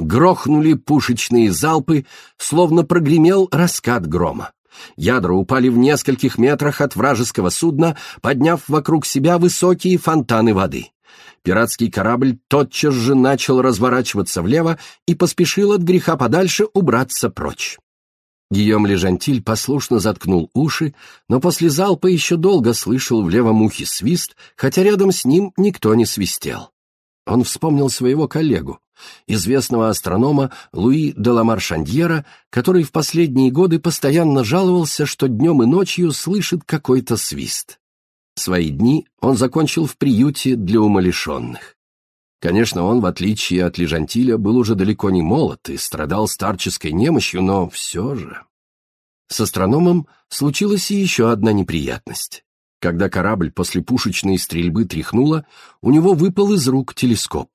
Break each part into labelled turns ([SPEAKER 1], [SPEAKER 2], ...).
[SPEAKER 1] Грохнули пушечные залпы, словно прогремел раскат грома. Ядра упали в нескольких метрах от вражеского судна, подняв вокруг себя высокие фонтаны воды. Пиратский корабль тотчас же начал разворачиваться влево и поспешил от греха подальше убраться прочь. Гийом Лежантиль послушно заткнул уши, но после залпа еще долго слышал в левом ухе свист, хотя рядом с ним никто не свистел. Он вспомнил своего коллегу, известного астронома Луи де Ламар Шандьера, который в последние годы постоянно жаловался, что днем и ночью слышит какой-то свист. Свои дни он закончил в приюте для умалишенных. Конечно, он, в отличие от Лежантиля, был уже далеко не молод и страдал старческой немощью, но все же... С астрономом случилась и еще одна неприятность. Когда корабль после пушечной стрельбы тряхнуло, у него выпал из рук телескоп.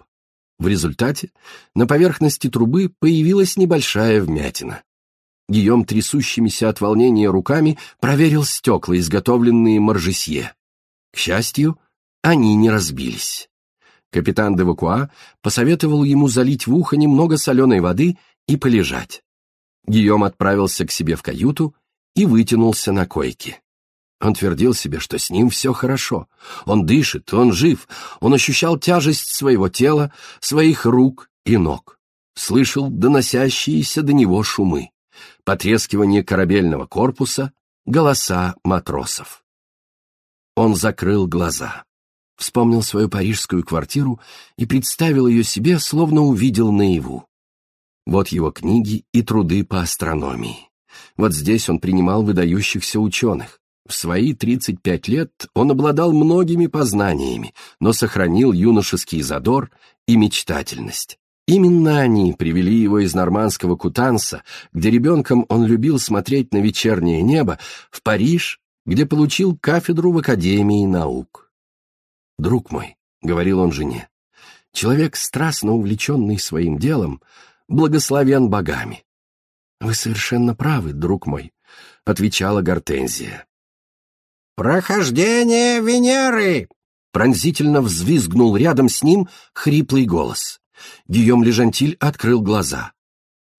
[SPEAKER 1] В результате на поверхности трубы появилась небольшая вмятина. Гийом трясущимися от волнения руками проверил стекла, изготовленные Маржесье. К счастью, они не разбились. Капитан Девакуа посоветовал ему залить в ухо немного соленой воды и полежать. Гийом отправился к себе в каюту и вытянулся на койке. Он твердил себе, что с ним все хорошо. Он дышит, он жив, он ощущал тяжесть своего тела, своих рук и ног. Слышал доносящиеся до него шумы, потрескивание корабельного корпуса, голоса матросов. Он закрыл глаза, вспомнил свою парижскую квартиру и представил ее себе, словно увидел наяву. Вот его книги и труды по астрономии. Вот здесь он принимал выдающихся ученых. В свои 35 лет он обладал многими познаниями, но сохранил юношеский задор и мечтательность. Именно они привели его из нормандского Кутанса, где ребенком он любил смотреть на вечернее небо, в Париж, где получил кафедру в Академии наук. «Друг мой», — говорил он жене, — «человек, страстно увлеченный своим делом, благословен богами». «Вы совершенно правы, друг мой», — отвечала Гортензия.
[SPEAKER 2] «Прохождение Венеры!»
[SPEAKER 1] Пронзительно взвизгнул рядом с ним хриплый голос. Гийом Лежантиль открыл глаза.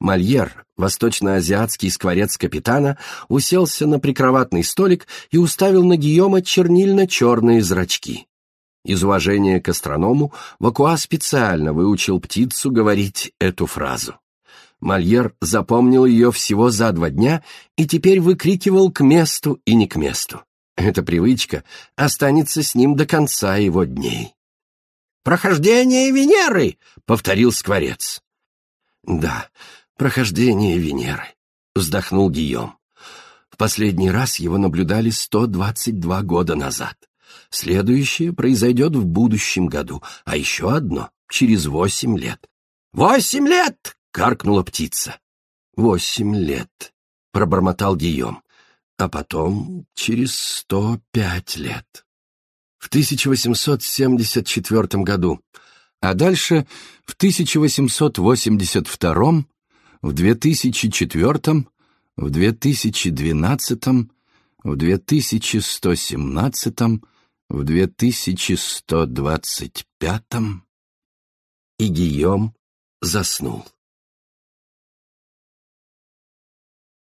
[SPEAKER 1] Мольер, восточно-азиатский скворец капитана, уселся на прикроватный столик и уставил на Гийома чернильно-черные зрачки. Из уважения к астроному Вакуа специально выучил птицу говорить эту фразу. Мольер запомнил ее всего за два дня и теперь выкрикивал к месту и не к месту. Эта привычка останется с ним до конца его дней.
[SPEAKER 2] «Прохождение Венеры!» — повторил Скворец.
[SPEAKER 1] «Да, прохождение Венеры», — вздохнул Гийом. «В последний раз его наблюдали 122 года назад. Следующее произойдет в будущем году, а еще одно — через восемь лет».
[SPEAKER 2] «Восемь лет!»
[SPEAKER 1] — каркнула птица. «Восемь лет», — пробормотал Гийом а потом через 105 лет. В 1874 году, а дальше в 1882, в 2004, в 2012, в 2117, в 2125 и Гийом заснул.